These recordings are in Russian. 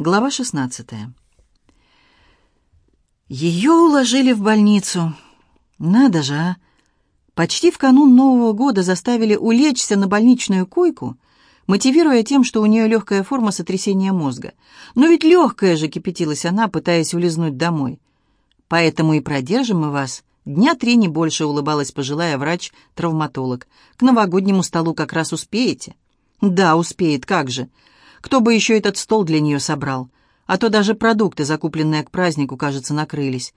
Глава 16. Ее уложили в больницу. Надо же, а! Почти в канун Нового года заставили улечься на больничную койку, мотивируя тем, что у нее легкая форма сотрясения мозга. Но ведь легкая же, кипятилась она, пытаясь улизнуть домой. Поэтому и продержим мы вас. Дня три не больше, улыбалась пожилая врач-травматолог. К новогоднему столу как раз успеете. Да, успеет, как же. Кто бы еще этот стол для нее собрал? А то даже продукты, закупленные к празднику, кажется, накрылись.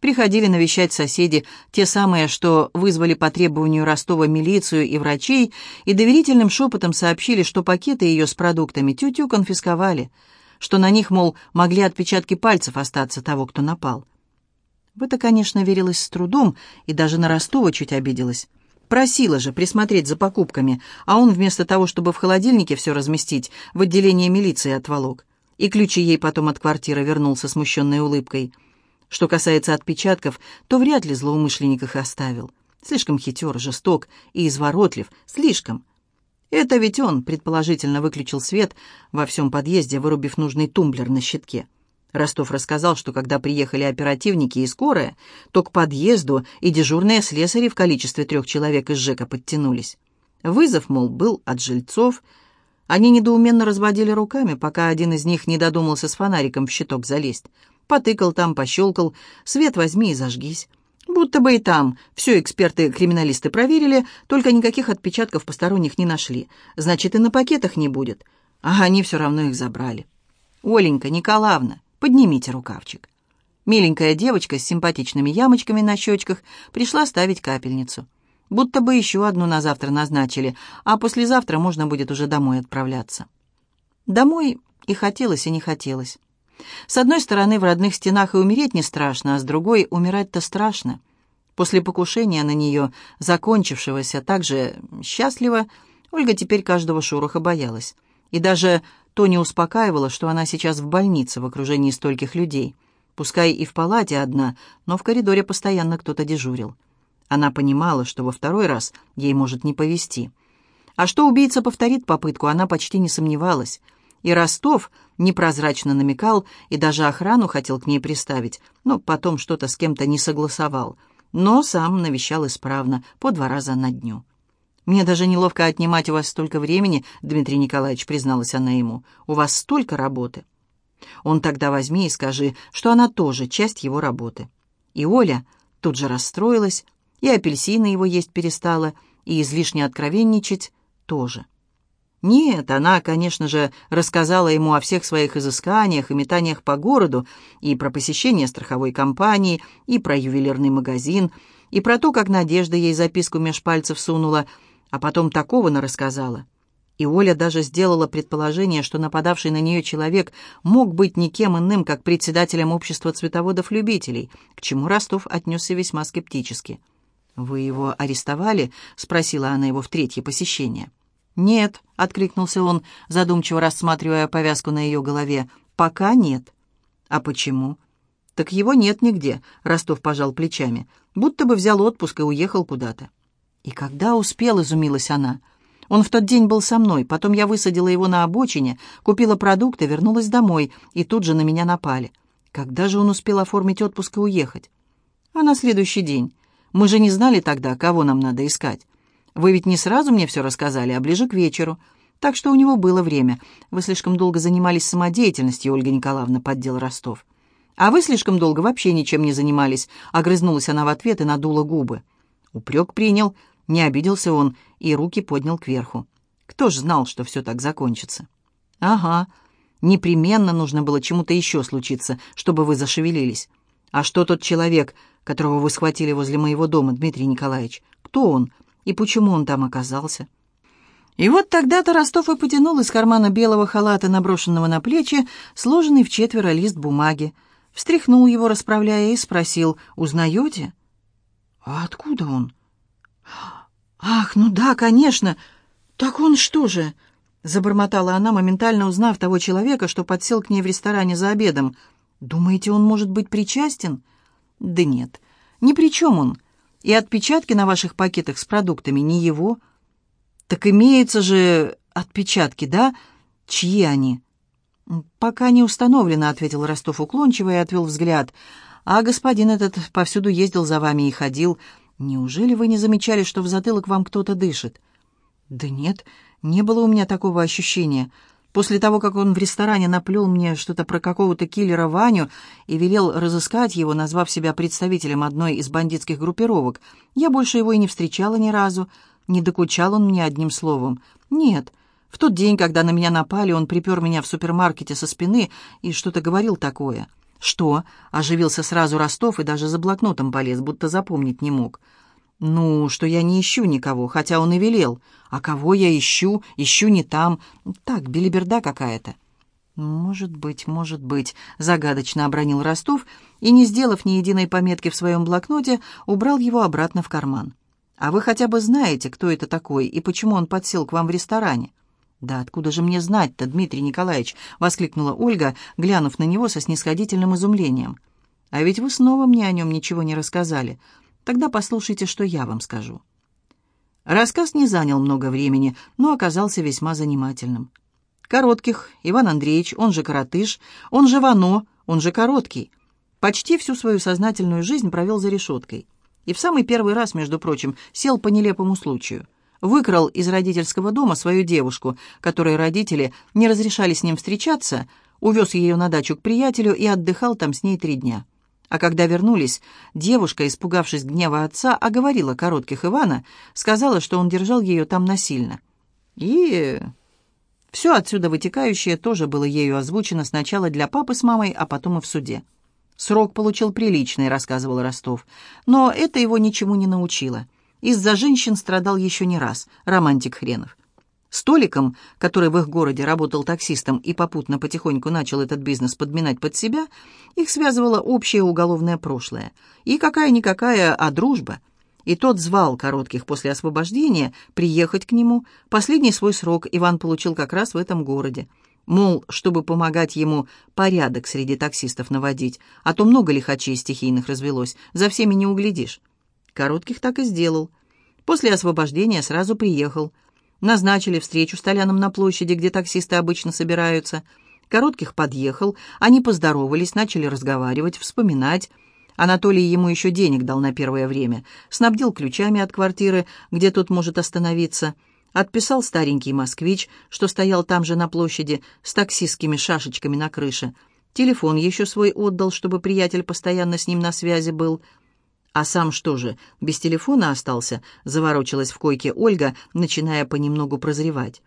Приходили навещать соседи, те самые, что вызвали по требованию Ростова милицию и врачей, и доверительным шепотом сообщили, что пакеты ее с продуктами тю-тю конфисковали, что на них, мол, могли отпечатки пальцев остаться того, кто напал. В это, конечно, верилось с трудом, и даже на Ростова чуть обиделась. Просила же присмотреть за покупками, а он вместо того, чтобы в холодильнике все разместить, в отделение милиции отволок. И ключи ей потом от квартиры вернул со смущенной улыбкой. Что касается отпечатков, то вряд ли злоумышленник их оставил. Слишком хитер, жесток и изворотлив. Слишком. Это ведь он, предположительно, выключил свет во всем подъезде, вырубив нужный тумблер на щитке. Ростов рассказал, что когда приехали оперативники и скорая, то к подъезду и дежурные слесари в количестве трех человек из ЖЭКа подтянулись. Вызов, мол, был от жильцов. Они недоуменно разводили руками, пока один из них не додумался с фонариком в щиток залезть. Потыкал там, пощелкал, свет возьми и зажгись. Будто бы и там все эксперты-криминалисты проверили, только никаких отпечатков посторонних не нашли. Значит, и на пакетах не будет. А они все равно их забрали. «Оленька Николаевна, Поднимите рукавчик». Миленькая девочка с симпатичными ямочками на щечках пришла ставить капельницу. Будто бы еще одну на завтра назначили, а послезавтра можно будет уже домой отправляться. Домой и хотелось, и не хотелось. С одной стороны, в родных стенах и умереть не страшно, а с другой, умирать-то страшно. После покушения на нее, закончившегося так же счастливо, Ольга теперь каждого шороха боялась. И даже то не успокаивало, что она сейчас в больнице в окружении стольких людей. Пускай и в палате одна, но в коридоре постоянно кто-то дежурил. Она понимала, что во второй раз ей может не повезти. А что убийца повторит попытку, она почти не сомневалась. И Ростов непрозрачно намекал, и даже охрану хотел к ней приставить, но потом что-то с кем-то не согласовал. Но сам навещал исправно, по два раза на дню. «Мне даже неловко отнимать у вас столько времени, Дмитрий Николаевич», призналась она ему. «У вас столько работы». Он тогда возьми и скажи, что она тоже часть его работы. И Оля тут же расстроилась, и апельсины его есть перестала, и излишне откровенничать тоже. Нет, она, конечно же, рассказала ему о всех своих изысканиях и метаниях по городу, и про посещение страховой компании, и про ювелирный магазин, и про то, как Надежда ей записку меж пальцев сунула — а потом такого нарассказала. И Оля даже сделала предположение, что нападавший на нее человек мог быть никем иным, как председателем общества цветоводов-любителей, к чему Ростов отнесся весьма скептически. «Вы его арестовали?» — спросила она его в третье посещение. «Нет», — откликнулся он, задумчиво рассматривая повязку на ее голове. «Пока нет». «А почему?» «Так его нет нигде», — Ростов пожал плечами. «Будто бы взял отпуск и уехал куда-то». «И когда успел?» — изумилась она. «Он в тот день был со мной, потом я высадила его на обочине, купила продукты, вернулась домой, и тут же на меня напали. Когда же он успел оформить отпуск и уехать?» «А на следующий день. Мы же не знали тогда, кого нам надо искать. Вы ведь не сразу мне все рассказали, а ближе к вечеру. Так что у него было время. Вы слишком долго занимались самодеятельностью, Ольга Николаевна, поддел Ростов. А вы слишком долго вообще ничем не занимались», — огрызнулась она в ответ и надула губы. Упрек принял, не обиделся он и руки поднял кверху. Кто ж знал, что все так закончится? Ага, непременно нужно было чему-то еще случиться, чтобы вы зашевелились. А что тот человек, которого вы схватили возле моего дома, Дмитрий Николаевич? Кто он и почему он там оказался? И вот тогда-то Ростов и потянул из кармана белого халата, наброшенного на плечи, сложенный в четверо лист бумаги, встряхнул его, расправляя, и спросил, «Узнаете?» «А откуда он?» «Ах, ну да, конечно. Так он что же?» Забормотала она, моментально узнав того человека, что подсел к ней в ресторане за обедом. «Думаете, он может быть причастен?» «Да нет, ни при чем он. И отпечатки на ваших пакетах с продуктами не его». «Так имеются же отпечатки, да? Чьи они?» «Пока не установлено», — ответил Ростов уклончиво и отвел взгляд. «А господин этот повсюду ездил за вами и ходил. Неужели вы не замечали, что в затылок вам кто-то дышит?» «Да нет, не было у меня такого ощущения. После того, как он в ресторане наплел мне что-то про какого-то киллера Ваню и велел разыскать его, назвав себя представителем одной из бандитских группировок, я больше его и не встречала ни разу. Не докучал он мне одним словом. Нет, в тот день, когда на меня напали, он припер меня в супермаркете со спины и что-то говорил такое. «Что?» — оживился сразу Ростов и даже за блокнотом полез, будто запомнить не мог. «Ну, что я не ищу никого, хотя он и велел. А кого я ищу? Ищу не там. Так, белиберда какая-то». «Может быть, может быть», — загадочно обронил Ростов и, не сделав ни единой пометки в своем блокноте, убрал его обратно в карман. «А вы хотя бы знаете, кто это такой и почему он подсел к вам в ресторане?» «Да откуда же мне знать-то, Дмитрий Николаевич?» — воскликнула Ольга, глянув на него со снисходительным изумлением. «А ведь вы снова мне о нем ничего не рассказали. Тогда послушайте, что я вам скажу». Рассказ не занял много времени, но оказался весьма занимательным. Коротких, Иван Андреевич, он же Коротыш, он же Вано, он же Короткий, почти всю свою сознательную жизнь провел за решеткой. И в самый первый раз, между прочим, сел по нелепому случаю. Выкрал из родительского дома свою девушку, которой родители не разрешали с ним встречаться, увез ее на дачу к приятелю и отдыхал там с ней три дня. А когда вернулись, девушка, испугавшись гнева отца, оговорила коротких Ивана, сказала, что он держал ее там насильно. И все отсюда вытекающее тоже было ею озвучено сначала для папы с мамой, а потом и в суде. «Срок получил приличный», — рассказывал Ростов. «Но это его ничему не научило. Из-за женщин страдал еще не раз, романтик хренов. Столиком, который в их городе работал таксистом и попутно потихоньку начал этот бизнес подминать под себя, их связывало общее уголовное прошлое. И какая-никакая, а дружба. И тот звал коротких после освобождения приехать к нему. Последний свой срок Иван получил как раз в этом городе. Мол, чтобы помогать ему порядок среди таксистов наводить, а то много лихачей стихийных развелось, за всеми не углядишь. Коротких так и сделал. После освобождения сразу приехал – Назначили встречу с Толяном на площади, где таксисты обычно собираются. Коротких подъехал, они поздоровались, начали разговаривать, вспоминать. Анатолий ему еще денег дал на первое время, снабдил ключами от квартиры, где тот может остановиться. Отписал старенький москвич, что стоял там же на площади, с таксистскими шашечками на крыше. Телефон еще свой отдал, чтобы приятель постоянно с ним на связи был – «А сам что же, без телефона остался?» — заворочилась в койке Ольга, начиная понемногу прозревать.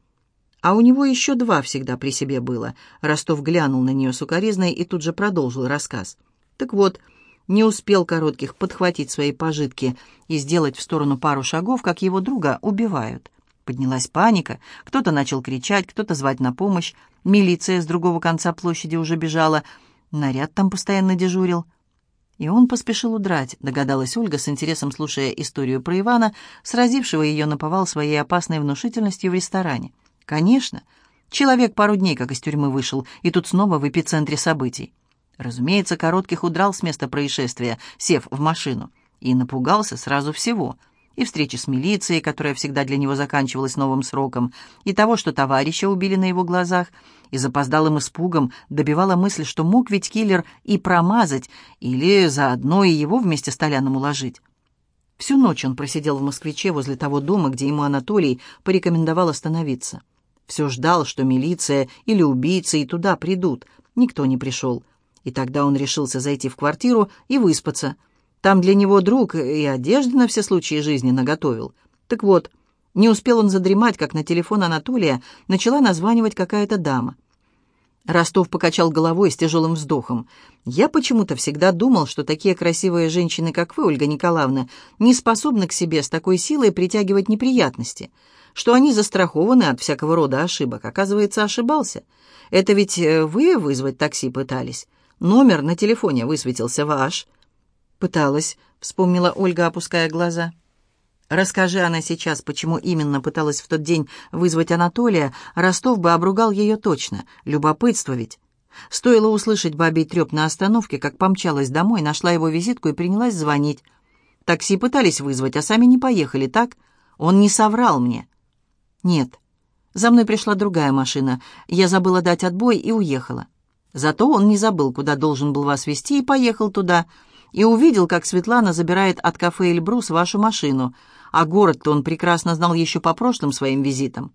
«А у него еще два всегда при себе было». Ростов глянул на нее сукоризной и тут же продолжил рассказ. «Так вот, не успел Коротких подхватить свои пожитки и сделать в сторону пару шагов, как его друга убивают». Поднялась паника, кто-то начал кричать, кто-то звать на помощь. Милиция с другого конца площади уже бежала. Наряд там постоянно дежурил. И он поспешил удрать, догадалась Ольга, с интересом слушая историю про Ивана, сразившего ее наповал своей опасной внушительностью в ресторане. Конечно, человек пару дней как из тюрьмы вышел, и тут снова в эпицентре событий. Разумеется, Коротких удрал с места происшествия, сев в машину, и напугался сразу всего — и встречи с милицией, которая всегда для него заканчивалась новым сроком, и того, что товарища убили на его глазах, и запоздалым испугом добивала мысль, что мог ведь киллер и промазать, или заодно и его вместе с Толяном уложить. Всю ночь он просидел в «Москвиче» возле того дома, где ему Анатолий порекомендовал остановиться. Все ждал, что милиция или убийцы и туда придут. Никто не пришел. И тогда он решился зайти в квартиру и выспаться — там для него друг и одежды на все случаи жизни наготовил. Так вот, не успел он задремать, как на телефон Анатолия начала названивать какая-то дама. Ростов покачал головой с тяжелым вздохом. «Я почему-то всегда думал, что такие красивые женщины, как вы, Ольга Николаевна, не способны к себе с такой силой притягивать неприятности, что они застрахованы от всякого рода ошибок. Оказывается, ошибался. Это ведь э, вы вызвать такси пытались? Номер на телефоне высветился ваш. «Пыталась», — вспомнила Ольга, опуская глаза. Расскажи она сейчас, почему именно пыталась в тот день вызвать Анатолия, Ростов бы обругал ее точно. Любопытство ведь. Стоило услышать бабий треп на остановке, как помчалась домой, нашла его визитку и принялась звонить. Такси пытались вызвать, а сами не поехали, так? Он не соврал мне. Нет, За мной пришла другая машина. Я забыла дать отбой и уехала. Зато он не забыл, куда должен был вас вести, и поехал туда. И увидел, как Светлана забирает от кафе «Эльбрус» вашу машину. А город-то он прекрасно знал еще по прошлым своим визитам.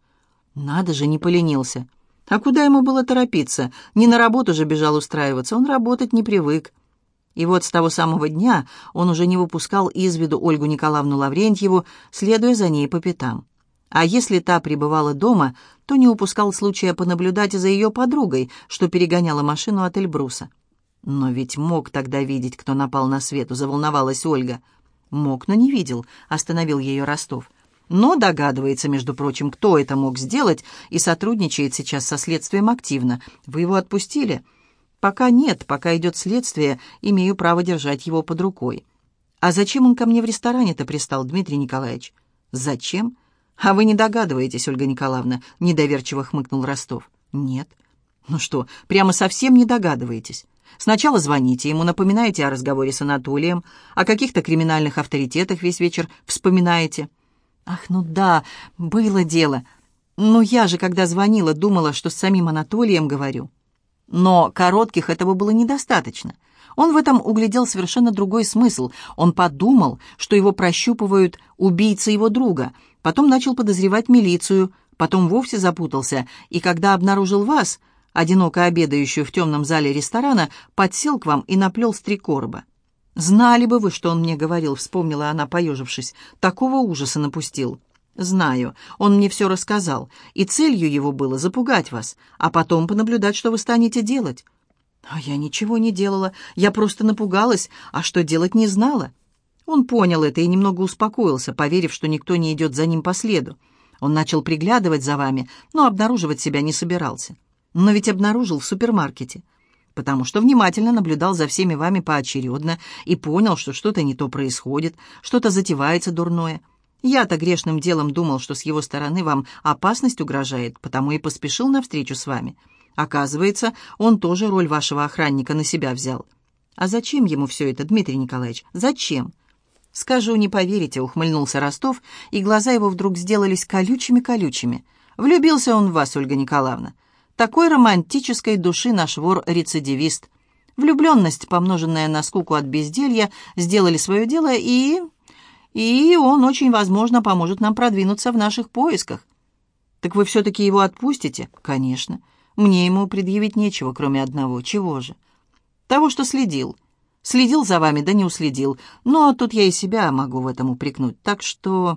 Надо же, не поленился. А куда ему было торопиться? Не на работу же бежал устраиваться, он работать не привык. И вот с того самого дня он уже не выпускал из виду Ольгу Николаевну Лаврентьеву, следуя за ней по пятам. А если та пребывала дома, то не упускал случая понаблюдать за ее подругой, что перегоняла машину от Эльбруса. Но ведь мог тогда видеть, кто напал на Свету, заволновалась Ольга. Мог, но не видел, остановил ее Ростов. Но догадывается, между прочим, кто это мог сделать, и сотрудничает сейчас со следствием активно. Вы его отпустили? Пока нет, пока идет следствие, имею право держать его под рукой. А зачем он ко мне в ресторане-то пристал, Дмитрий Николаевич? Зачем? «А вы не догадываетесь, Ольга Николаевна?» — недоверчиво хмыкнул Ростов. «Нет». «Ну что, прямо совсем не догадываетесь? Сначала звоните ему, напоминаете о разговоре с Анатолием, о каких-то криминальных авторитетах весь вечер вспоминаете». «Ах, ну да, было дело. Но я же, когда звонила, думала, что с самим Анатолием говорю». Но коротких этого было недостаточно. Он в этом углядел совершенно другой смысл. Он подумал, что его прощупывают убийцы его друга — потом начал подозревать милицию, потом вовсе запутался, и когда обнаружил вас, одиноко обедающую в темном зале ресторана, подсел к вам и наплел с три короба. «Знали бы вы, что он мне говорил», — вспомнила она, поежившись. «Такого ужаса напустил». «Знаю. Он мне все рассказал. И целью его было запугать вас, а потом понаблюдать, что вы станете делать». «А я ничего не делала. Я просто напугалась, а что делать не знала». Он понял это и немного успокоился, поверив, что никто не идет за ним по следу. Он начал приглядывать за вами, но обнаруживать себя не собирался. Но ведь обнаружил в супермаркете, потому что внимательно наблюдал за всеми вами поочередно и понял, что что-то не то происходит, что-то затевается дурное. Я-то грешным делом думал, что с его стороны вам опасность угрожает, потому и поспешил навстречу с вами. Оказывается, он тоже роль вашего охранника на себя взял. А зачем ему все это, Дмитрий Николаевич? Зачем? «Скажу, не поверите», — ухмыльнулся Ростов, и глаза его вдруг сделались колючими-колючими. «Влюбился он в вас, Ольга Николаевна. Такой романтической души наш вор-рецидивист. Влюбленность, помноженная на скуку от безделья, сделали свое дело, и... И он, очень возможно, поможет нам продвинуться в наших поисках. Так вы все-таки его отпустите? Конечно. Мне ему предъявить нечего, кроме одного. Чего же? Того, что следил. Следил за вами, да не уследил. Но тут я и себя могу в этом упрекнуть. Так что...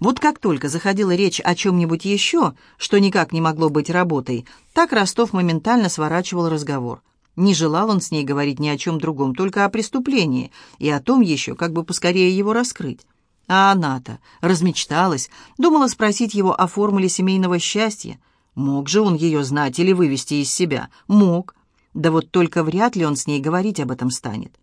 Вот как только заходила речь о чем-нибудь еще, что никак не могло быть работой, так Ростов моментально сворачивал разговор. Не желал он с ней говорить ни о чем другом, только о преступлении, и о том еще, как бы поскорее его раскрыть. А она-то размечталась, думала спросить его о формуле семейного счастья. Мог же он ее знать или вывести из себя? Мог. Да вот только вряд ли он с ней говорить об этом станет.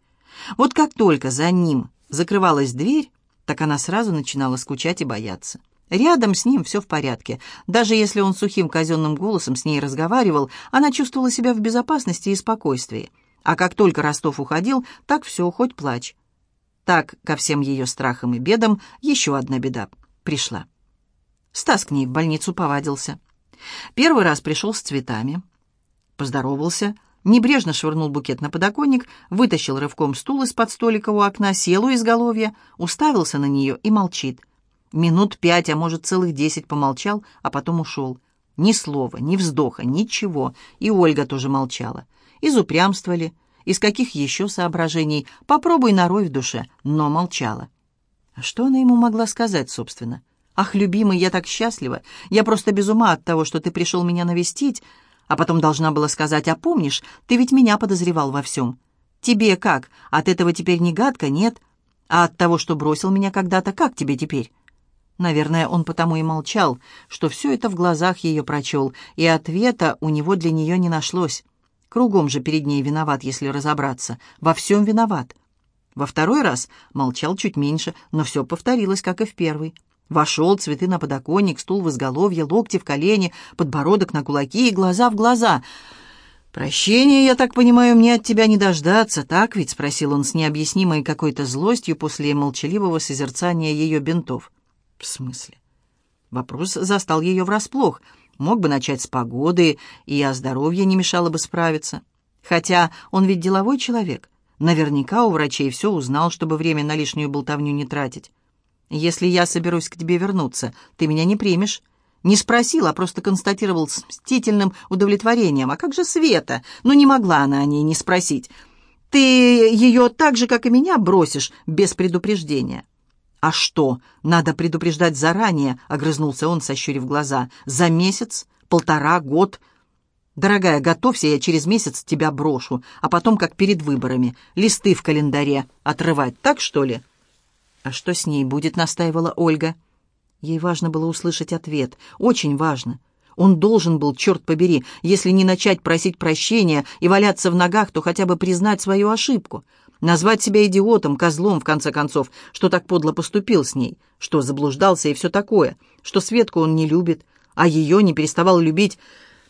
Вот как только за ним закрывалась дверь, так она сразу начинала скучать и бояться. Рядом с ним все в порядке. Даже если он сухим казенным голосом с ней разговаривал, она чувствовала себя в безопасности и спокойствии. А как только Ростов уходил, так все, хоть плачь. Так, ко всем ее страхам и бедам, еще одна беда пришла. Стас к ней в больницу повадился. Первый раз пришел с цветами. Поздоровался, Небрежно швырнул букет на подоконник, вытащил рывком стул из-под столика у окна, сел у изголовья, уставился на нее и молчит. Минут пять, а может целых десять помолчал, а потом ушел. Ни слова, ни вздоха, ничего. И Ольга тоже молчала. Из упрямства ли, из каких еще соображений, попробуй нарой в душе, но молчала. А что она ему могла сказать, собственно? «Ах, любимый, я так счастлива! Я просто без ума от того, что ты пришел меня навестить!» А потом должна была сказать, а помнишь, ты ведь меня подозревал во всем. Тебе как? От этого теперь не гадко, нет? А от того, что бросил меня когда-то, как тебе теперь? Наверное, он потому и молчал, что все это в глазах ее прочел, и ответа у него для нее не нашлось. Кругом же перед ней виноват, если разобраться. Во всем виноват. Во второй раз молчал чуть меньше, но все повторилось, как и в первый. Вошел, цветы на подоконник, стул в изголовье, локти в колени, подбородок на кулаки и глаза в глаза. «Прощения, я так понимаю, мне от тебя не дождаться, так ведь?» — спросил он с необъяснимой какой-то злостью после молчаливого созерцания ее бинтов. «В смысле?» Вопрос застал ее врасплох. Мог бы начать с погоды, и о здоровье не мешало бы справиться. Хотя он ведь деловой человек. Наверняка у врачей все узнал, чтобы время на лишнюю болтовню не тратить. «Если я соберусь к тебе вернуться, ты меня не примешь?» Не спросил, а просто констатировал с мстительным удовлетворением. «А как же Света? Ну, не могла она о ней не спросить. Ты ее так же, как и меня, бросишь без предупреждения». «А что, надо предупреждать заранее?» — огрызнулся он, сощурив глаза. «За месяц? Полтора? Год?» «Дорогая, готовься, я через месяц тебя брошу, а потом, как перед выборами, листы в календаре отрывать, так что ли?» «А что с ней будет?» — настаивала Ольга. Ей важно было услышать ответ. Очень важно. Он должен был, черт побери, если не начать просить прощения и валяться в ногах, то хотя бы признать свою ошибку. Назвать себя идиотом, козлом, в конце концов, что так подло поступил с ней, что заблуждался и все такое, что Светку он не любит, а ее не переставал любить.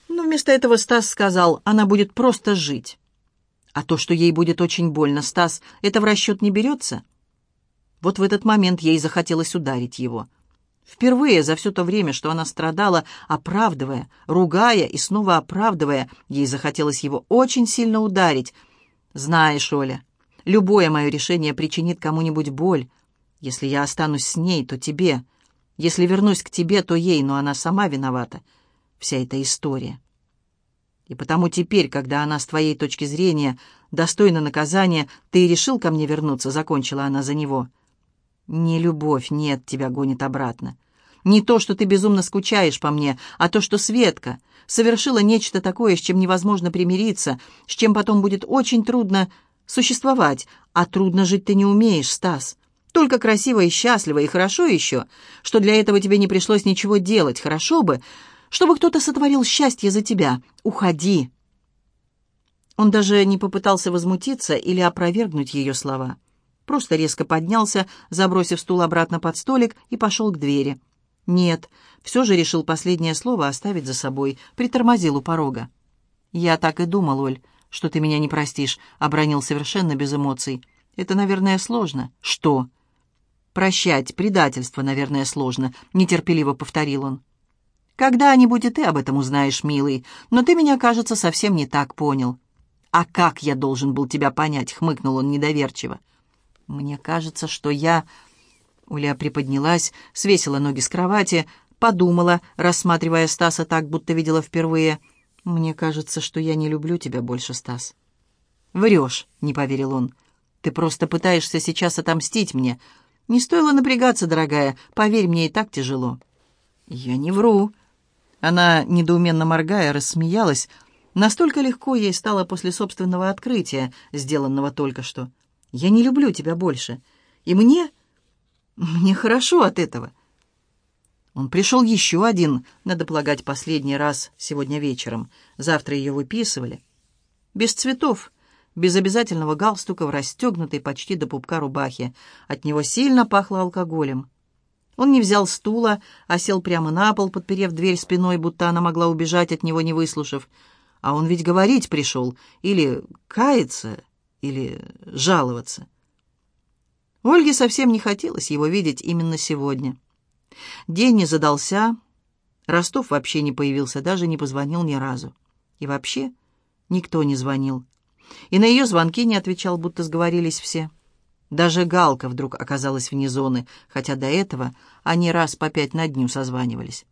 Но вместо этого Стас сказал, она будет просто жить. А то, что ей будет очень больно, Стас, это в расчет не берется? Вот в этот момент ей захотелось ударить его. Впервые за все то время, что она страдала, оправдывая, ругая и снова оправдывая, ей захотелось его очень сильно ударить. «Знаешь, Оля, любое мое решение причинит кому-нибудь боль. Если я останусь с ней, то тебе. Если вернусь к тебе, то ей, но она сама виновата. Вся эта история». И потому теперь, когда она с твоей точки зрения достойна наказания, ты и решил ко мне вернуться, закончила она за него. Не любовь, нет, тебя гонит обратно. Не то, что ты безумно скучаешь по мне, а то, что Светка совершила нечто такое, с чем невозможно примириться, с чем потом будет очень трудно существовать. А трудно жить ты не умеешь, Стас. Только красиво и счастливо, и хорошо еще, что для этого тебе не пришлось ничего делать. Хорошо бы, чтобы кто-то сотворил счастье за тебя. Уходи!» Он даже не попытался возмутиться или опровергнуть ее слова. Просто резко поднялся, забросив стул обратно под столик, и пошел к двери. Нет, все же решил последнее слово оставить за собой, притормозил у порога. «Я так и думал, Оль, что ты меня не простишь», — обронил совершенно без эмоций. «Это, наверное, сложно». «Что?» «Прощать предательство, наверное, сложно», — нетерпеливо повторил он. Когда-нибудь и ты об этом узнаешь, милый, но ты меня, кажется, совсем не так понял». «А как я должен был тебя понять?» — хмыкнул он недоверчиво. «Мне кажется, что я...» Уля приподнялась, свесила ноги с кровати, подумала, рассматривая Стаса так, будто видела впервые. «Мне кажется, что я не люблю тебя больше, Стас». «Врешь», — не поверил он. «Ты просто пытаешься сейчас отомстить мне. Не стоило напрягаться, дорогая, поверь, мне и так тяжело». «Я не вру», она, недоуменно моргая, рассмеялась. Настолько легко ей стало после собственного открытия, сделанного только что. «Я не люблю тебя больше. И мне... мне хорошо от этого». Он пришел еще один, надо полагать, последний раз сегодня вечером. Завтра ее выписывали. Без цветов, без обязательного галстука в расстегнутой почти до пупка рубахе. От него сильно пахло алкоголем. Он не взял стула, а сел прямо на пол, подперев дверь спиной, будто она могла убежать от него, не выслушав. А он ведь говорить пришел, или каяться, или жаловаться. Ольге совсем не хотелось его видеть именно сегодня. День не задался, Ростов вообще не появился, даже не позвонил ни разу. И вообще никто не звонил. И на ее звонки не отвечал, будто сговорились все. Даже Галка вдруг оказалась вне зоны, хотя до этого они раз по пять на дню созванивались.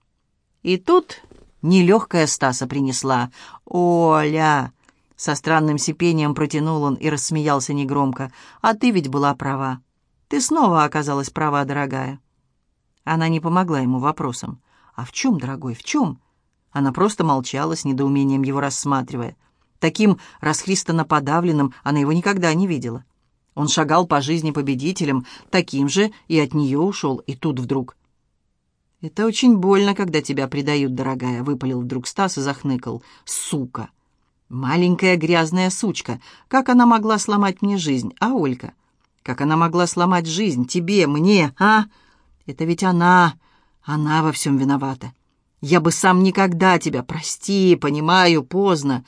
И тут нелегкая Стаса принесла. «Оля!» Со странным сипением протянул он и рассмеялся негромко. «А ты ведь была права. Ты снова оказалась права, дорогая». Она не помогла ему вопросом. «А в чем, дорогой, в чем?» Она просто молчала, с недоумением его рассматривая. Таким расхристанно подавленным она его никогда не видела. Он шагал по жизни победителем, таким же и от нее ушел, и тут вдруг. «Это очень больно, когда тебя предают, дорогая», — выпалил вдруг Стас и захныкал. «Сука! Маленькая грязная сучка! Как она могла сломать мне жизнь, а Олька? Как она могла сломать жизнь тебе, мне, а? Это ведь она, она во всем виновата. Я бы сам никогда тебя, прости, понимаю, поздно.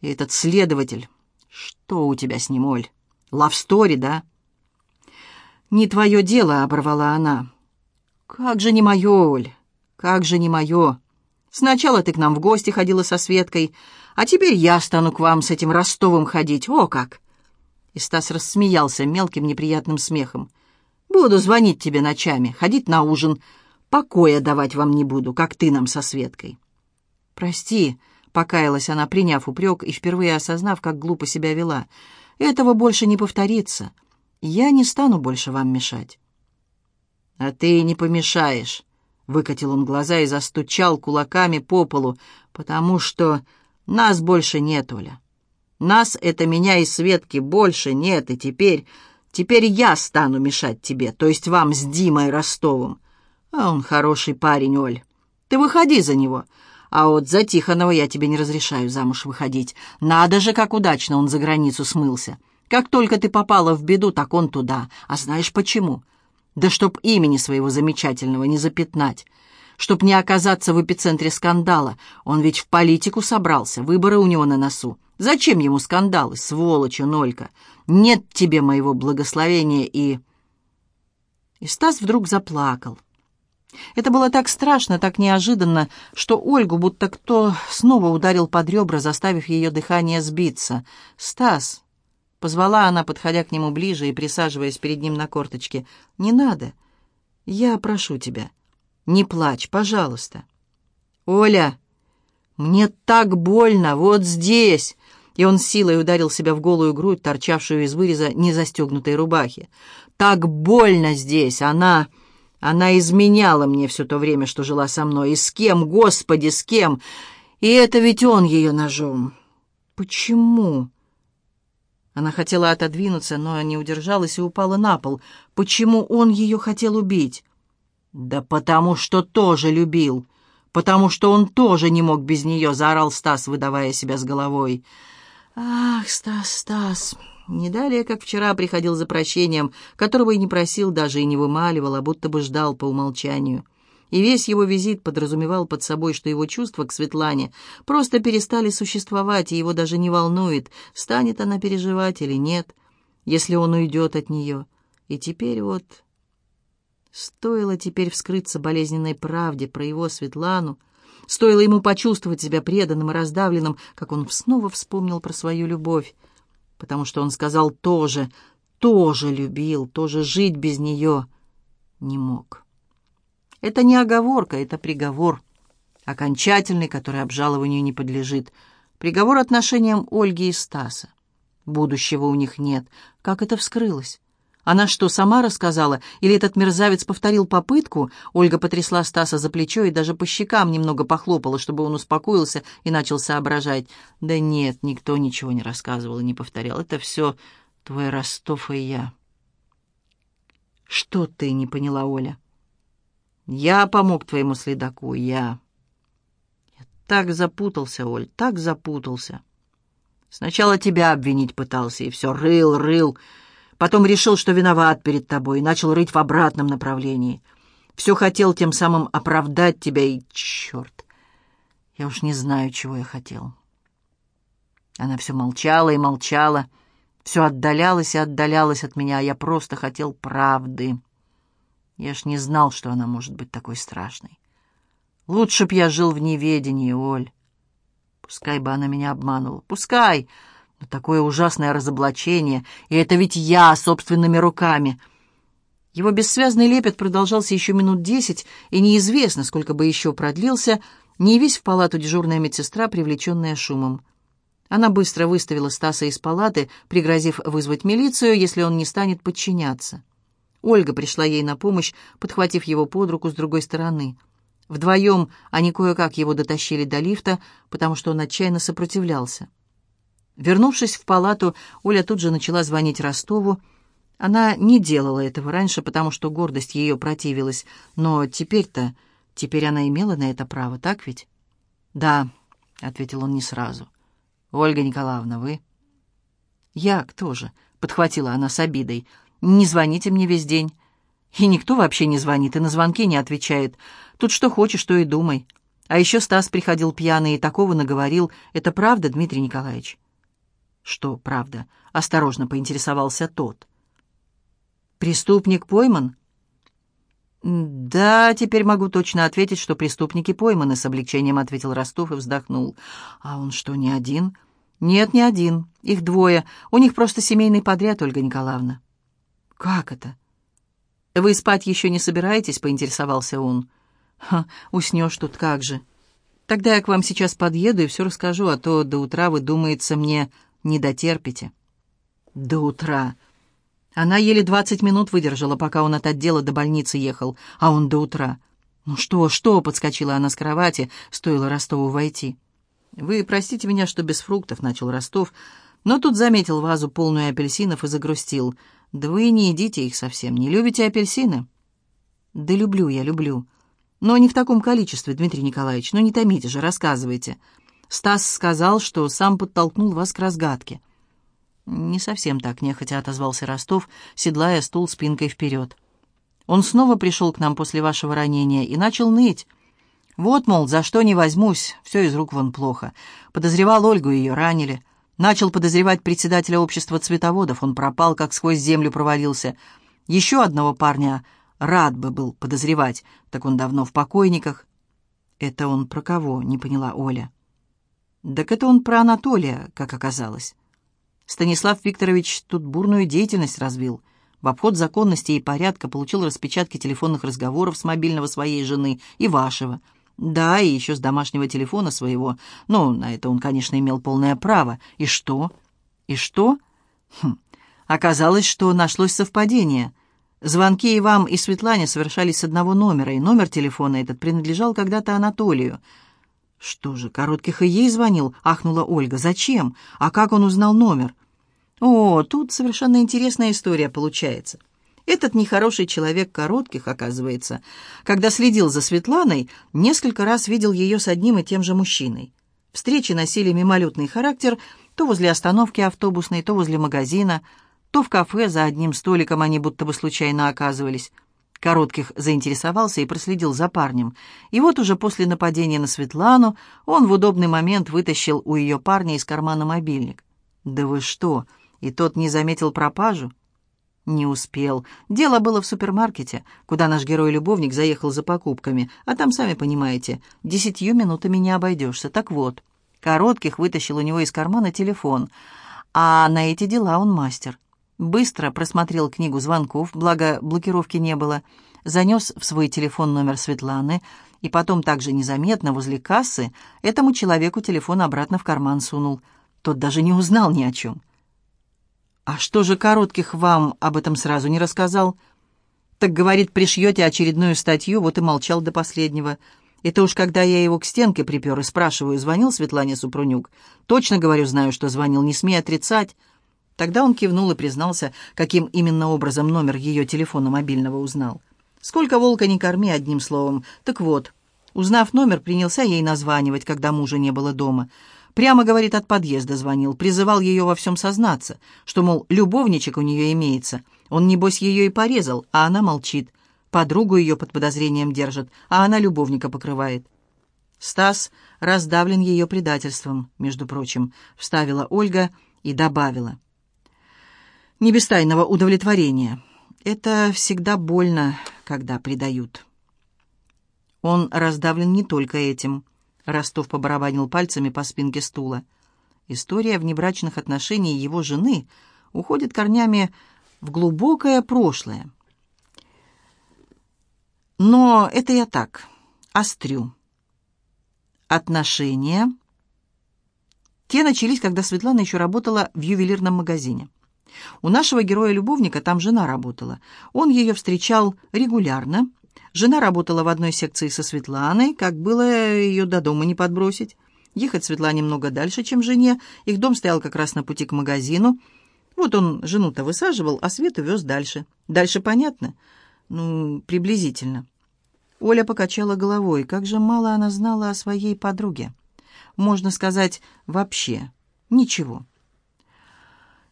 И этот следователь, что у тебя с ним, Оль?» Лавстори, да?» «Не твое дело», — оборвала она. «Как же не мое, Оль? «Как же не мое! Сначала ты к нам в гости ходила со Светкой, а теперь я стану к вам с этим Ростовым ходить. О как!» И Стас рассмеялся мелким неприятным смехом. «Буду звонить тебе ночами, ходить на ужин. Покоя давать вам не буду, как ты нам со Светкой». «Прости», — покаялась она, приняв упрек и впервые осознав, как глупо себя вела. «Этого больше не повторится. Я не стану больше вам мешать». «А ты не помешаешь», — выкатил он глаза и застучал кулаками по полу, «потому что нас больше нет, Оля. Нас, это меня и Светки, больше нет, и теперь... Теперь я стану мешать тебе, то есть вам с Димой Ростовым. А он хороший парень, Оль. Ты выходи за него. А вот за Тихонова я тебе не разрешаю замуж выходить. Надо же, как удачно он за границу смылся. Как только ты попала в беду, так он туда. А знаешь почему? Да чтоб имени своего замечательного не запятнать. Чтоб не оказаться в эпицентре скандала. Он ведь в политику собрался, выборы у него на носу. Зачем ему скандалы, сволочь Нолька? Нет тебе моего благословения и...» И Стас вдруг заплакал. Это было так страшно, так неожиданно, что Ольгу будто кто снова ударил под ребра, заставив ее дыхание сбиться. «Стас!» — позвала она, подходя к нему ближе и присаживаясь перед ним на корточке. «Не надо. Я прошу тебя. Не плачь, пожалуйста». «Оля, мне так больно, вот здесь!» и он силой ударил себя в голую грудь, торчавшую из выреза незастегнутой рубахи. «Так больно здесь! Она... она изменяла мне все то время, что жила со мной. И с кем, Господи, с кем? И это ведь он ее ножом!» «Почему?» Она хотела отодвинуться, но не удержалась и упала на пол. «Почему он ее хотел убить?» «Да потому что тоже любил!» «Потому что он тоже не мог без нее!» — заорал Стас, выдавая себя с головой. «Ах, Стас, Стас!» Не далее, как вчера, приходил за прощением, которого и не просил даже и не вымаливал, а будто бы ждал по умолчанию. И весь его визит подразумевал под собой, что его чувства к Светлане просто перестали существовать, и его даже не волнует, станет она переживать или нет, если он уйдет от нее. И теперь вот... Стоило теперь вскрыться болезненной правде про его Светлану, Стоило ему почувствовать себя преданным и раздавленным, как он снова вспомнил про свою любовь, потому что он сказал тоже, тоже любил, тоже жить без нее не мог. Это не оговорка, это приговор, окончательный, который обжалованию не подлежит. Приговор отношениям Ольги и Стаса. Будущего у них нет. Как это вскрылось? Она что, сама рассказала? Или этот мерзавец повторил попытку? Ольга потрясла Стаса за плечо и даже по щекам немного похлопала, чтобы он успокоился и начал соображать. Да нет, никто ничего не рассказывал и не повторял. Это все твой Ростов и я. Что ты не поняла, Оля? Я помог твоему следаку, я. Я так запутался, Оль, так запутался. Сначала тебя обвинить пытался, и все рыл, рыл... Потом решил, что виноват перед тобой, и начал рыть в обратном направлении. Все хотел тем самым оправдать тебя, и черт, я уж не знаю, чего я хотел. Она все молчала и молчала, все отдалялась и отдалялась от меня, а я просто хотел правды. Я ж не знал, что она может быть такой страшной. Лучше б я жил в неведении, Оль. Пускай бы она меня обманула. Пускай! Но такое ужасное разоблачение, и это ведь я собственными руками. Его бессвязный лепет продолжался еще минут десять, и неизвестно, сколько бы еще продлился, не явись в палату дежурная медсестра, привлеченная шумом. Она быстро выставила Стаса из палаты, пригрозив вызвать милицию, если он не станет подчиняться. Ольга пришла ей на помощь, подхватив его под руку с другой стороны. Вдвоем они кое-как его дотащили до лифта, потому что он отчаянно сопротивлялся. Вернувшись в палату, Оля тут же начала звонить Ростову. Она не делала этого раньше, потому что гордость ее противилась, но теперь-то, теперь она имела на это право, так ведь? «Да», — ответил он не сразу. «Ольга Николаевна, вы?» «Я кто же?» — подхватила она с обидой. «Не звоните мне весь день». «И никто вообще не звонит, и на звонки не отвечает. Тут что хочешь, то и думай. А еще Стас приходил пьяный и такого наговорил. Это правда, Дмитрий Николаевич?» «Что, правда?» — осторожно поинтересовался тот. «Преступник пойман?» «Да, теперь могу точно ответить, что преступники пойманы», — с облегчением ответил Ростов и вздохнул. «А он что, не один?» «Нет, не один. Их двое. У них просто семейный подряд, Ольга Николаевна». «Как это?» «Вы спать еще не собираетесь?» — поинтересовался он. «Ха, уснешь тут как же». «Тогда я к вам сейчас подъеду и все расскажу, а то до утра, вы, думается, мне не дотерпите». «До утра». Она еле двадцать минут выдержала, пока он от отдела до больницы ехал, а он до утра. «Ну что, что?» — подскочила она с кровати, стоило Ростову войти. «Вы простите меня, что без фруктов», — начал Ростов, но тут заметил вазу, полную апельсинов, и загрустил. «Да вы не едите их совсем, не любите апельсины?» «Да люблю я, люблю. Но не в таком количестве, Дмитрий Николаевич, ну не томите же, рассказывайте. Стас сказал, что сам подтолкнул вас к разгадке». «Не совсем так», — нехотя отозвался Ростов, седлая стул спинкой вперед. «Он снова пришел к нам после вашего ранения и начал ныть». Вот, мол, за что не возьмусь, все из рук вон плохо. Подозревал Ольгу, ее ранили. Начал подозревать председателя общества цветоводов, он пропал, как сквозь землю провалился. Еще одного парня рад бы был подозревать, так он давно в покойниках. Это он про кого, не поняла Оля. Так это он про Анатолия, как оказалось. Станислав Викторович тут бурную деятельность развил. В обход законности и порядка получил распечатки телефонных разговоров с мобильного своей жены и вашего – да, и еще с домашнего телефона своего. Ну, на это он, конечно, имел полное право. И что? И что? Хм. Оказалось, что нашлось совпадение. Звонки и вам, и Светлане совершались с одного номера, и номер телефона этот принадлежал когда-то Анатолию. «Что же, Коротких и ей звонил?» — ахнула Ольга. «Зачем? А как он узнал номер?» «О, тут совершенно интересная история получается». Этот нехороший человек коротких, оказывается, когда следил за Светланой, несколько раз видел ее с одним и тем же мужчиной. Встречи носили мимолетный характер то возле остановки автобусной, то возле магазина, то в кафе за одним столиком они будто бы случайно оказывались. Коротких заинтересовался и проследил за парнем. И вот уже после нападения на Светлану он в удобный момент вытащил у ее парня из кармана мобильник. «Да вы что, и тот не заметил пропажу?» Не успел. Дело было в супермаркете, куда наш герой-любовник заехал за покупками, а там, сами понимаете, десятью минутами не обойдешься. Так вот, Коротких вытащил у него из кармана телефон, а на эти дела он мастер. Быстро просмотрел книгу звонков, благо блокировки не было, занес в свой телефон номер Светланы и потом также незаметно возле кассы этому человеку телефон обратно в карман сунул. Тот даже не узнал ни о чем. «А что же Коротких вам об этом сразу не рассказал?» «Так, говорит, пришьете очередную статью, вот и молчал до последнего. Это уж когда я его к стенке припер и спрашиваю, звонил Светлане Супрунюк. Точно, говорю, знаю, что звонил, не смей отрицать». Тогда он кивнул и признался, каким именно образом номер ее телефона мобильного узнал. «Сколько волка не корми, одним словом. Так вот, узнав номер, принялся ей названивать, когда мужа не было дома». Прямо, говорит, от подъезда звонил, призывал ее во всем сознаться, что, мол, любовничек у нее имеется. Он, небось, ее и порезал, а она молчит. Подругу ее под подозрением держит, а она любовника покрывает. Стас раздавлен ее предательством, между прочим, вставила Ольга и добавила. Не без тайного удовлетворения. Это всегда больно, когда предают. Он раздавлен не только этим. Ростов побарабанил пальцами по спинке стула. История внебрачных отношений его жены уходит корнями в глубокое прошлое. Но это я так, острю. Отношения... Те начались, когда Светлана еще работала в ювелирном магазине. У нашего героя-любовника там жена работала. Он ее встречал регулярно, Жена работала в одной секции со Светланой, как было ее до дома не подбросить. Ехать Светлане немного дальше, чем жене. Их дом стоял как раз на пути к магазину. Вот он жену-то высаживал, а Свету вез дальше. Дальше понятно? Ну, приблизительно. Оля покачала головой. Как же мало она знала о своей подруге. Можно сказать, вообще ничего.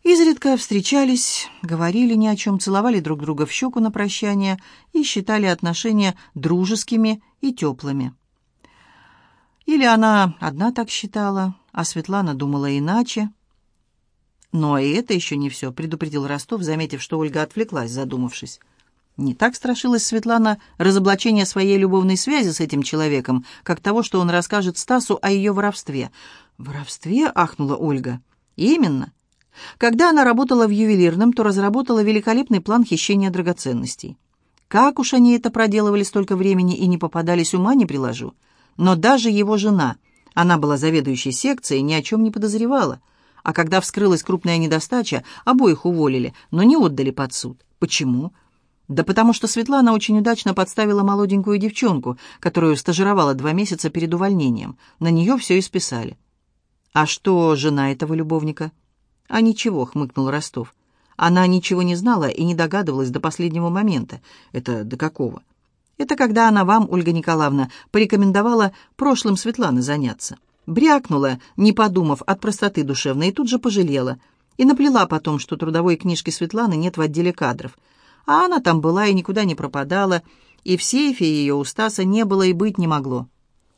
Изредка встречались, говорили ни о чем, целовали друг друга в щеку на прощание и считали отношения дружескими и теплыми. Или она одна так считала, а Светлана думала иначе. Но и это еще не все, предупредил Ростов, заметив, что Ольга отвлеклась, задумавшись. Не так страшилась Светлана разоблачения своей любовной связи с этим человеком, как того, что он расскажет Стасу о ее воровстве. «Воровстве?» — ахнула Ольга. «Именно. Когда она работала в ювелирном, то разработала великолепный план хищения драгоценностей. Как уж они это проделывали столько времени и не попадались, ума не приложу. Но даже его жена, она была заведующей секцией, ни о чем не подозревала. А когда вскрылась крупная недостача, обоих уволили, но не отдали под суд. Почему? Да потому что Светлана очень удачно подставила молоденькую девчонку, которую стажировала два месяца перед увольнением. На нее все и списали. «А что жена этого любовника?» «А ничего», — хмыкнул Ростов. Она ничего не знала и не догадывалась до последнего момента. Это до какого? Это когда она вам, Ольга Николаевна, порекомендовала прошлым Светланы заняться. Брякнула, не подумав, от простоты душевной, и тут же пожалела. И наплела потом, что трудовой книжки Светланы нет в отделе кадров. А она там была и никуда не пропадала, и в сейфе ее у Стаса не было и быть не могло.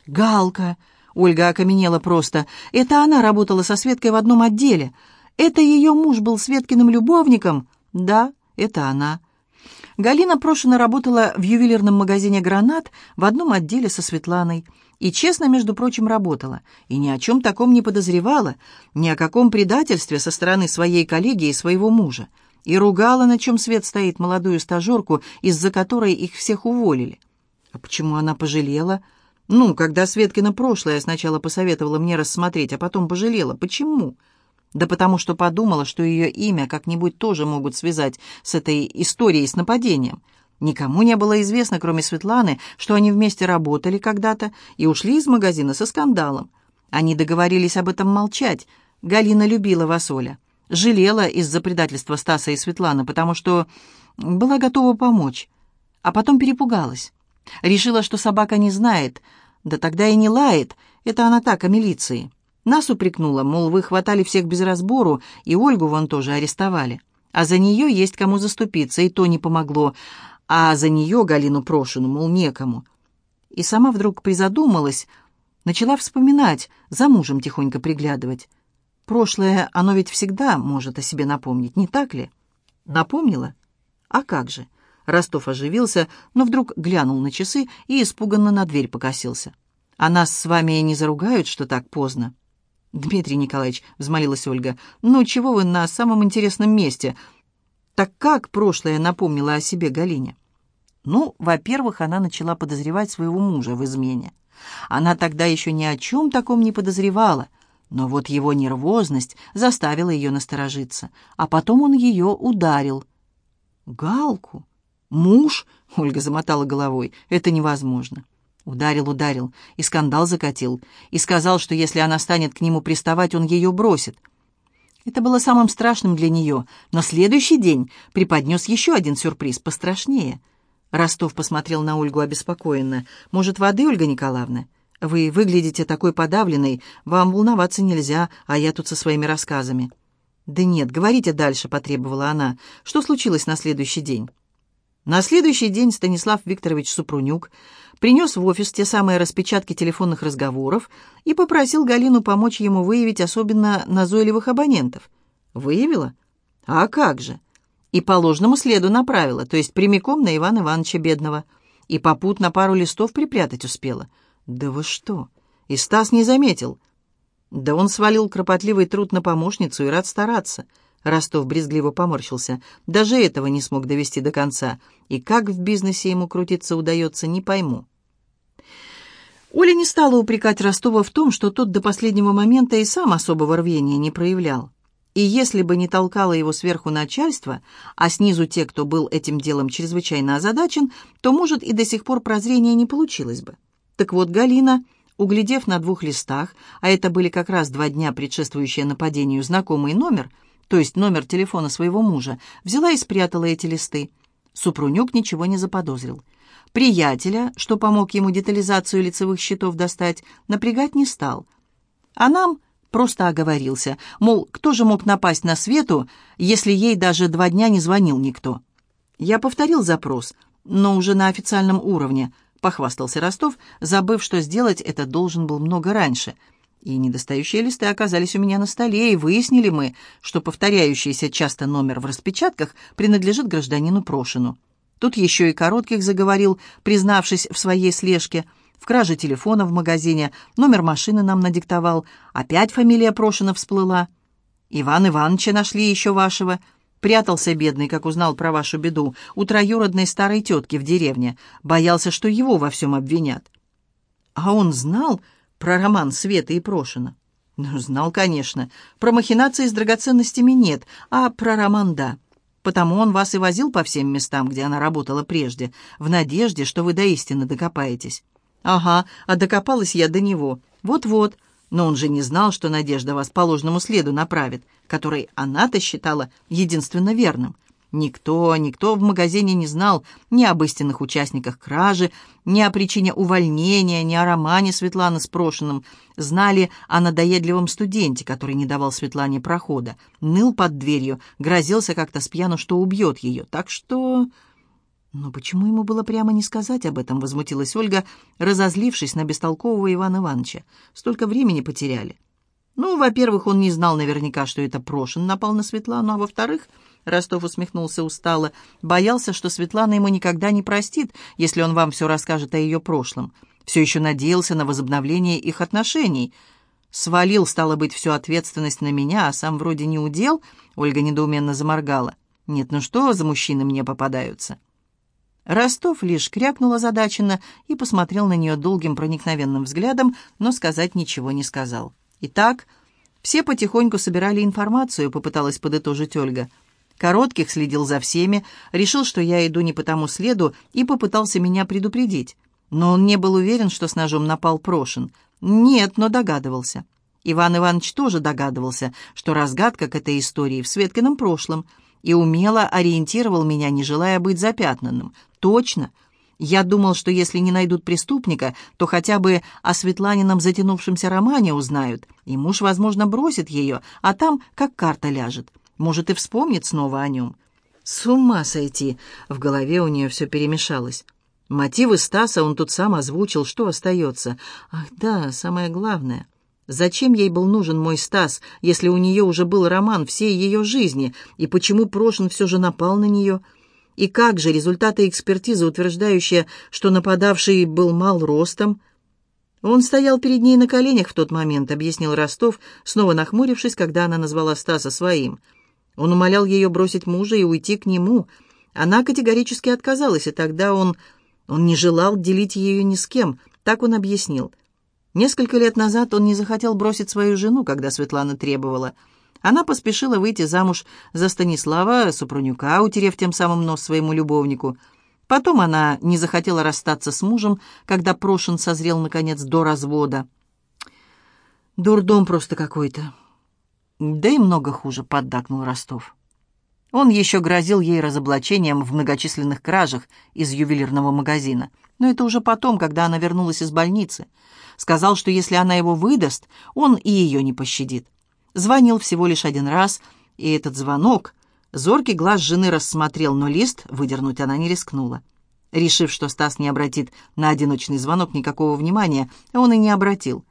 «Галка!» — Ольга окаменела просто. «Это она работала со Светкой в одном отделе. Это ее муж был Светкиным любовником?» «Да, это она». Галина Прошина работала в ювелирном магазине «Гранат» в одном отделе со Светланой. И честно, между прочим, работала. И ни о чем таком не подозревала, ни о каком предательстве со стороны своей коллеги и своего мужа и ругала, на чем свет стоит молодую стажерку, из-за которой их всех уволили. А почему она пожалела? Ну, когда Светкина прошлое сначала посоветовала мне рассмотреть, а потом пожалела. Почему? Да потому что подумала, что ее имя как-нибудь тоже могут связать с этой историей с нападением. Никому не было известно, кроме Светланы, что они вместе работали когда-то и ушли из магазина со скандалом. Они договорились об этом молчать. Галина любила Васоля жалела из-за предательства Стаса и Светланы, потому что была готова помочь, а потом перепугалась. Решила, что собака не знает, да тогда и не лает, это она так о милиции. Нас упрекнула, мол, вы хватали всех без разбору, и Ольгу вон тоже арестовали. А за нее есть кому заступиться, и то не помогло. А за нее Галину Прошину, мол, некому. И сама вдруг призадумалась, начала вспоминать, за мужем тихонько приглядывать. Прошлое, оно ведь всегда может о себе напомнить, не так ли? Напомнила? А как же? Ростов оживился, но вдруг глянул на часы и испуганно на дверь покосился. «А нас с вами не заругают, что так поздно?» «Дмитрий Николаевич», — взмолилась Ольга, — «ну чего вы на самом интересном месте?» «Так как прошлое напомнило о себе Галине?» Ну, во-первых, она начала подозревать своего мужа в измене. Она тогда еще ни о чем таком не подозревала — но вот его нервозность заставила ее насторожиться, а потом он ее ударил. «Галку? Муж?» — Ольга замотала головой. «Это невозможно». Ударил, ударил, и скандал закатил, и сказал, что если она станет к нему приставать, он ее бросит. Это было самым страшным для нее, но следующий день преподнес еще один сюрприз, пострашнее. Ростов посмотрел на Ольгу обеспокоенно. «Может, воды, Ольга Николаевна?» Вы выглядите такой подавленной, вам волноваться нельзя, а я тут со своими рассказами». «Да нет, говорите дальше», — потребовала она. «Что случилось на следующий день?» На следующий день Станислав Викторович Супрунюк принес в офис те самые распечатки телефонных разговоров и попросил Галину помочь ему выявить особенно назойливых абонентов. Выявила? А как же? И по ложному следу направила, то есть прямиком на Ивана Ивановича Бедного. И попутно пару листов припрятать успела — «Да вы что?» И Стас не заметил. Да он свалил кропотливый труд на помощницу и рад стараться. Ростов брезгливо поморщился. Даже этого не смог довести до конца. И как в бизнесе ему крутиться удается, не пойму. Оля не стала упрекать Ростова в том, что тот до последнего момента и сам особого рвения не проявлял. И если бы не толкало его сверху начальство, а снизу те, кто был этим делом чрезвычайно озадачен, то, может, и до сих пор прозрения не получилось бы. Так вот, Галина, углядев на двух листах, а это были как раз два дня, предшествующие нападению, знакомый номер, то есть номер телефона своего мужа, взяла и спрятала эти листы. Супрунюк ничего не заподозрил. Приятеля, что помог ему детализацию лицевых счетов достать, напрягать не стал. А нам просто оговорился, мол, кто же мог напасть на Свету, если ей даже два дня не звонил никто. Я повторил запрос, но уже на официальном уровне, похвастался Ростов, забыв, что сделать это должен был много раньше. И недостающие листы оказались у меня на столе, и выяснили мы, что повторяющийся часто номер в распечатках принадлежит гражданину Прошину. Тут еще и Коротких заговорил, признавшись в своей слежке, в краже телефона в магазине, номер машины нам надиктовал, опять фамилия Прошина всплыла. Иван Ивановича нашли еще вашего. Прятался бедный, как узнал про вашу беду, у троюродной старой тетки в деревне. Боялся, что его во всем обвинят. А он знал про роман Светы и Прошина? Ну, знал, конечно. Про махинации с драгоценностями нет, а про роман — да. Потому он вас и возил по всем местам, где она работала прежде, в надежде, что вы до истины докопаетесь. Ага, а докопалась я до него. Вот-вот. Но он же не знал, что Надежда вас по ложному следу направит, который она-то считала единственно верным. Никто, никто в магазине не знал ни об истинных участниках кражи, ни о причине увольнения, ни о романе Светланы с Прошиным. Знали о надоедливом студенте, который не давал Светлане прохода. Ныл под дверью, грозился как-то с что убьет ее. Так что... «Но почему ему было прямо не сказать об этом?» — возмутилась Ольга, разозлившись на бестолкового Ивана Ивановича. «Столько времени потеряли». «Ну, во-первых, он не знал наверняка, что это Прошин напал на Светлану, а во-вторых...» Ростов усмехнулся устало. Боялся, что Светлана ему никогда не простит, если он вам все расскажет о ее прошлом. Все еще надеялся на возобновление их отношений. Свалил, стало быть, всю ответственность на меня, а сам вроде не удел. Ольга недоуменно заморгала. Нет, ну что за мужчины мне попадаются? Ростов лишь крякнул озадаченно и посмотрел на нее долгим проникновенным взглядом, но сказать ничего не сказал. Итак, все потихоньку собирали информацию, попыталась подытожить Ольга. Коротких следил за всеми, решил, что я иду не по тому следу, и попытался меня предупредить. Но он не был уверен, что с ножом напал Прошин. Нет, но догадывался. Иван Иванович тоже догадывался, что разгадка к этой истории в Светкином прошлом, и умело ориентировал меня, не желая быть запятнанным. Точно. Я думал, что если не найдут преступника, то хотя бы о Светланином затянувшемся романе узнают, и муж, возможно, бросит ее, а там как карта ляжет. Может, и вспомнит снова о нем. С ума сойти! В голове у нее все перемешалось. Мотивы Стаса он тут сам озвучил, что остается. Ах да, самое главное. Зачем ей был нужен мой Стас, если у нее уже был роман всей ее жизни, и почему Прошин все же напал на нее? И как же результаты экспертизы, утверждающие, что нападавший был мал ростом? Он стоял перед ней на коленях в тот момент, объяснил Ростов, снова нахмурившись, когда она назвала Стаса своим. Он умолял ее бросить мужа и уйти к нему. Она категорически отказалась, и тогда он... Он не желал делить ее ни с кем, так он объяснил. Несколько лет назад он не захотел бросить свою жену, когда Светлана требовала. Она поспешила выйти замуж за Станислава Супрунюка, утерев тем самым нос своему любовнику. Потом она не захотела расстаться с мужем, когда Прошин созрел, наконец, до развода. «Дурдом просто какой-то», «Да и много хуже», — поддакнул Ростов. Он еще грозил ей разоблачением в многочисленных кражах из ювелирного магазина. Но это уже потом, когда она вернулась из больницы. Сказал, что если она его выдаст, он и ее не пощадит. Звонил всего лишь один раз, и этот звонок... Зоркий глаз жены рассмотрел, но лист выдернуть она не рискнула. Решив, что Стас не обратит на одиночный звонок никакого внимания, он и не обратил.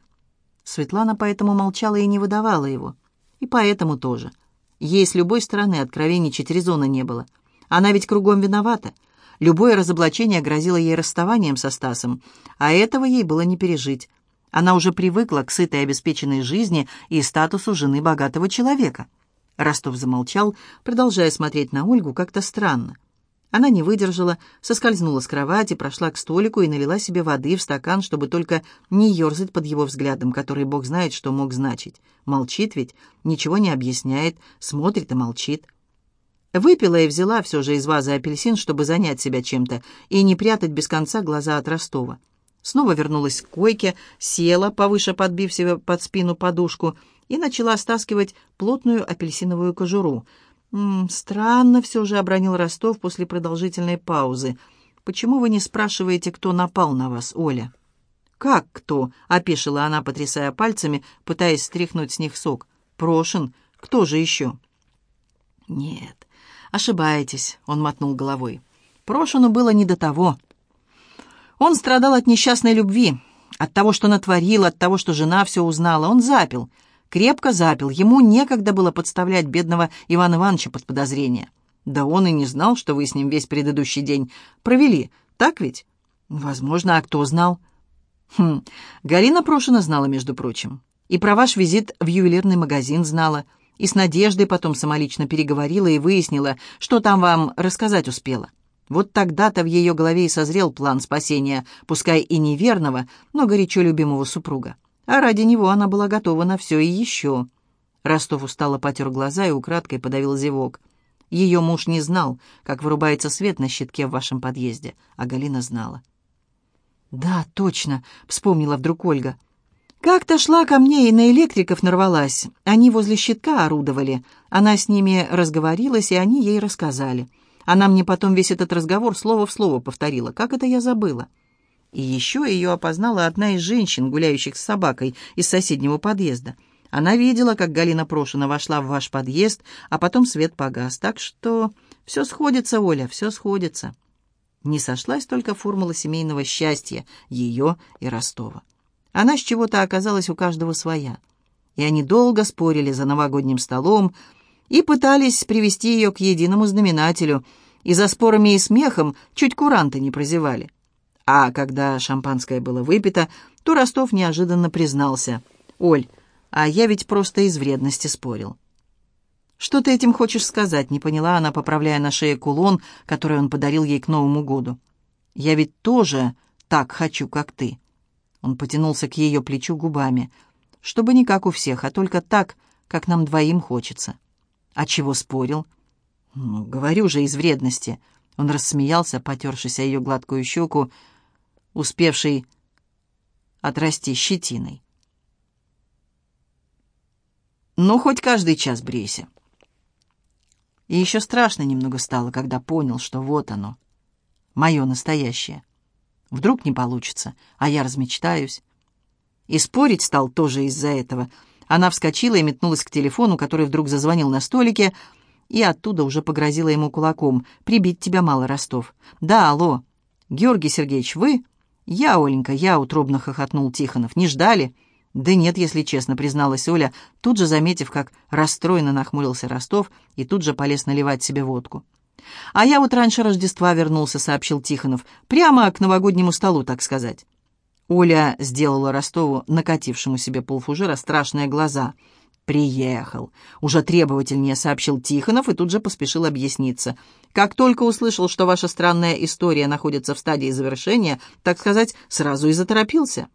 Светлана поэтому молчала и не выдавала его. И поэтому тоже. Ей с любой стороны откровенничать резона не было. Она ведь кругом виновата. Любое разоблачение грозило ей расставанием со Стасом, а этого ей было не пережить. Она уже привыкла к сытой обеспеченной жизни и статусу жены богатого человека. Ростов замолчал, продолжая смотреть на Ольгу как-то странно. Она не выдержала, соскользнула с кровати, прошла к столику и налила себе воды в стакан, чтобы только не ерзать под его взглядом, который бог знает, что мог значить. Молчит ведь, ничего не объясняет, смотрит и молчит. Выпила и взяла все же из вазы апельсин, чтобы занять себя чем-то и не прятать без конца глаза от Ростова. Снова вернулась к койке, села, повыше подбив себе под спину подушку, и начала стаскивать плотную апельсиновую кожуру — «М -м, «Странно все же», — обронил Ростов после продолжительной паузы. «Почему вы не спрашиваете, кто напал на вас, Оля?» «Как кто?» — опешила она, потрясая пальцами, пытаясь стряхнуть с них сок. «Прошин. Кто же еще?» «Нет, ошибаетесь», — он мотнул головой. «Прошину было не до того. Он страдал от несчастной любви, от того, что натворил, от того, что жена все узнала. Он запил. Крепко запил, ему некогда было подставлять бедного Ивана Ивановича под подозрение. Да он и не знал, что вы с ним весь предыдущий день провели, так ведь? Возможно, а кто знал? Хм, Галина Прошина знала, между прочим. И про ваш визит в ювелирный магазин знала. И с Надеждой потом самолично переговорила и выяснила, что там вам рассказать успела. Вот тогда-то в ее голове и созрел план спасения, пускай и неверного, но горячо любимого супруга. А ради него она была готова на все и еще. Ростов устало потер глаза и украдкой подавил зевок. Ее муж не знал, как вырубается свет на щитке в вашем подъезде, а Галина знала. «Да, точно», — вспомнила вдруг Ольга. «Как-то шла ко мне и на электриков нарвалась. Они возле щитка орудовали. Она с ними разговорилась, и они ей рассказали. Она мне потом весь этот разговор слово в слово повторила. Как это я забыла?» И еще ее опознала одна из женщин, гуляющих с собакой из соседнего подъезда — она видела, как Галина Прошина вошла в ваш подъезд, а потом свет погас. Так что все сходится, Оля, все сходится. Не сошлась только формула семейного счастья, ее и Ростова. Она с чего-то оказалась у каждого своя. И они долго спорили за новогодним столом и пытались привести ее к единому знаменателю, и за спорами и смехом чуть куранты не прозевали. А когда шампанское было выпито, то Ростов неожиданно признался. «Оль, а я ведь просто из вредности спорил. «Что ты этим хочешь сказать?» — не поняла она, поправляя на шее кулон, который он подарил ей к Новому году. «Я ведь тоже так хочу, как ты». Он потянулся к ее плечу губами. «Чтобы не как у всех, а только так, как нам двоим хочется». «А чего спорил?» «Ну, говорю же, из вредности». Он рассмеялся, потершись о ее гладкую щеку, успевший отрасти щетиной. Ну, хоть каждый час брейся. И еще страшно немного стало, когда понял, что вот оно, мое настоящее. Вдруг не получится, а я размечтаюсь. И спорить стал тоже из-за этого. Она вскочила и метнулась к телефону, который вдруг зазвонил на столике, и оттуда уже погрозила ему кулаком. «Прибить тебя мало, Ростов». «Да, алло. Георгий Сергеевич, вы?» «Я, Оленька, я», — утробно хохотнул Тихонов. «Не ждали?» «Да нет, если честно», — призналась Оля, тут же заметив, как расстроенно нахмурился Ростов и тут же полез наливать себе водку. «А я вот раньше Рождества вернулся», — сообщил Тихонов. «Прямо к новогоднему столу, так сказать». Оля сделала Ростову, накатившему себе полфужера, страшные глаза. «Приехал», — уже требовательнее сообщил Тихонов и тут же поспешил объясниться. «Как только услышал, что ваша странная история находится в стадии завершения, так сказать, сразу и заторопился».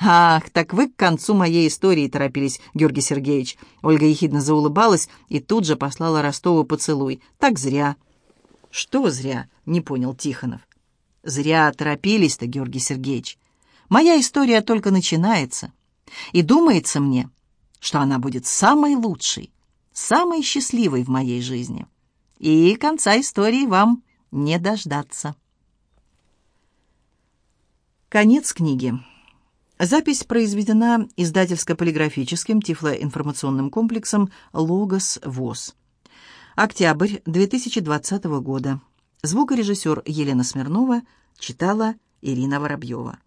«Ах, так вы к концу моей истории торопились, Георгий Сергеевич». Ольга ехидно заулыбалась и тут же послала Ростову поцелуй. «Так зря». «Что зря?» — не понял Тихонов. «Зря торопились-то, Георгий Сергеевич. Моя история только начинается. И думается мне, что она будет самой лучшей, самой счастливой в моей жизни. И конца истории вам не дождаться». Конец книги. Запись произведена издательско-полиграфическим тифлоинформационным комплексом «Логос ВОЗ». Октябрь 2020 года. Звукорежиссер Елена Смирнова читала Ирина Воробьева.